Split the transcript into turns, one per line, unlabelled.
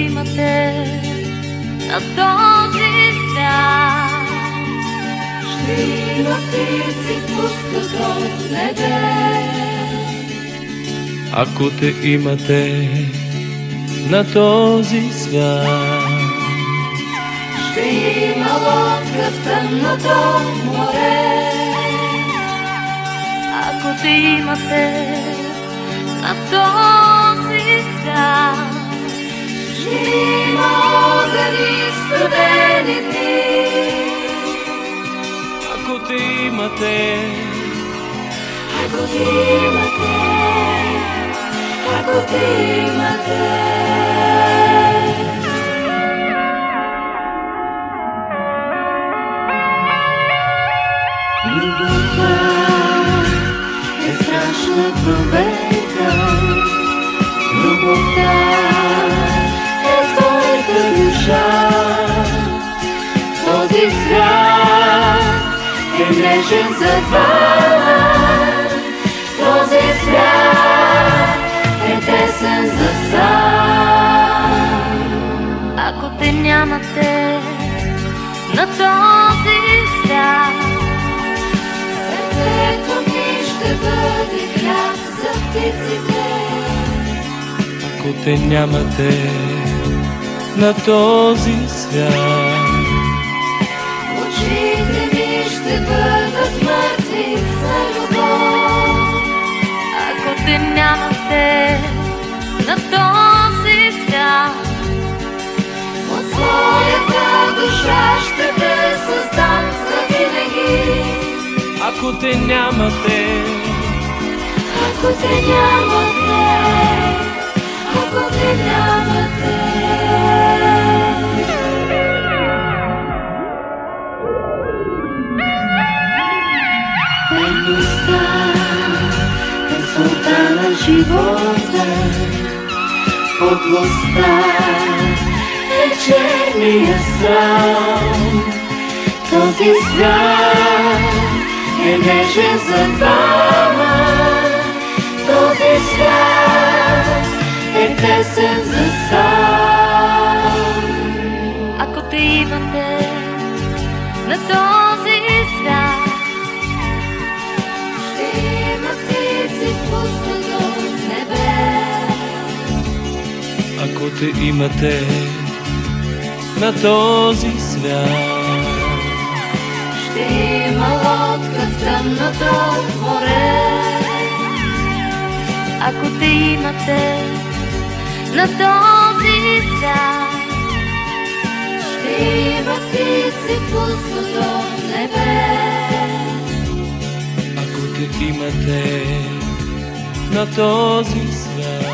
имате на този свят.
Ще има птици в пустото небе.
Ако те имате на този свят.
Ще има лодка в тъмното море.
Ако те имате на този свят.
Огън и студени дни.
Ако те имате,
Ако ти имате, ако ти имате. Любовта е страшна проверка. Е нежен за двама. Този свят е тесен за сам.
Ако те нямате на този свят.
Сърцето ми ще бъде хляб за птиците.
ако те нямате на този свят.
Ако те нямате на този свят.
От своята душа ще те създам за винаги.
Ако те нямате,
Ако те нямате, ако те нямате. Верността е султана живота, подлостта е черния срам. Този свят е нежен за двама. Този свят е тесен за сам.
Ако те имате на този
те имате на този свят.
Ще има лодка в тъмното море.
Ако те имате на този свят.
Ще има птици в пустото небе.
Ако те имате на този свят.